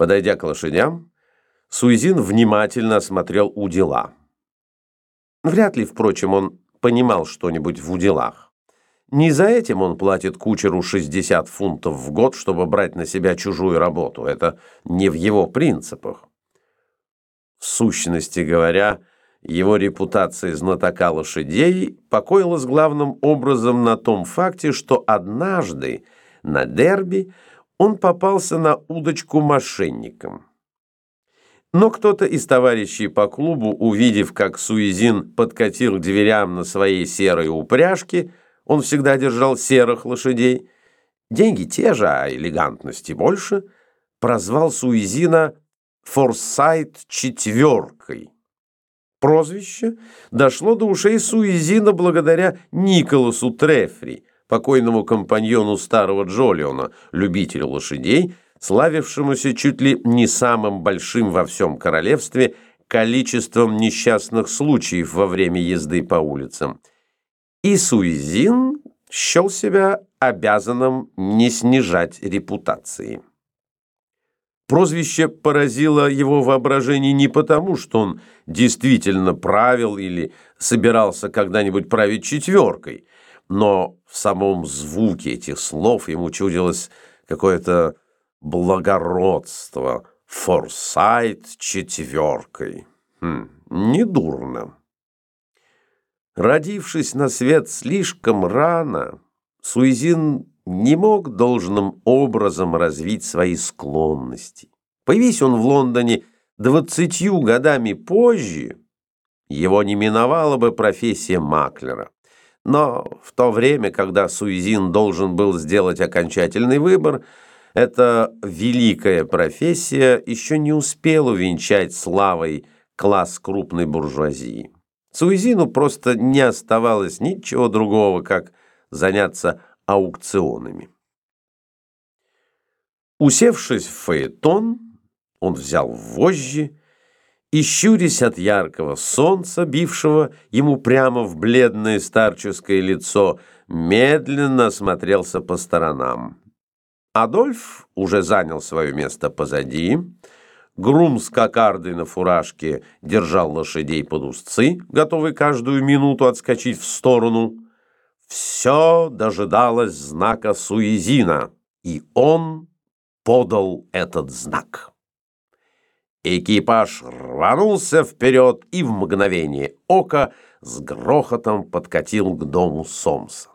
Подойдя к лошадям, Суизин внимательно осмотрел удила. Вряд ли, впрочем, он понимал что-нибудь в уделах. Не за этим он платит кучеру 60 фунтов в год, чтобы брать на себя чужую работу. Это не в его принципах. В сущности говоря, его репутация знатока лошадей покоилась главным образом на том факте, что однажды на дерби он попался на удочку мошенникам. Но кто-то из товарищей по клубу, увидев, как Суизин подкатил к дверям на своей серой упряжке, он всегда держал серых лошадей, деньги те же, а элегантности больше, прозвал Суизина «Форсайт четверкой». Прозвище дошло до ушей Суизина благодаря Николасу Трефри, покойному компаньону старого Джолиона, любителю лошадей, славившемуся чуть ли не самым большим во всем королевстве количеством несчастных случаев во время езды по улицам. И Суизин счел себя обязанным не снижать репутации. Прозвище поразило его воображение не потому, что он действительно правил или собирался когда-нибудь править четверкой, но в самом звуке этих слов ему чудилось какое-то благородство, форсайт четверкой. Хм, недурно. Родившись на свет слишком рано, Суизин не мог должным образом развить свои склонности. Появись он в Лондоне двадцатью годами позже, его не миновала бы профессия маклера. Но в то время, когда Суизин должен был сделать окончательный выбор, эта великая профессия еще не успела увенчать славой класс крупной буржуазии. Суизину просто не оставалось ничего другого, как заняться аукционами. Усевшись в фаэтон, он взял вожжи и, щурясь от яркого солнца, бившего ему прямо в бледное старческое лицо, медленно осмотрелся по сторонам. Адольф уже занял свое место позади, Грум с кокардой на фуражке держал лошадей под узцы, готовый каждую минуту отскочить в сторону — все дожидалось знака Суизина, и он подал этот знак. Экипаж рванулся вперед и в мгновение ока с грохотом подкатил к дому Сомса.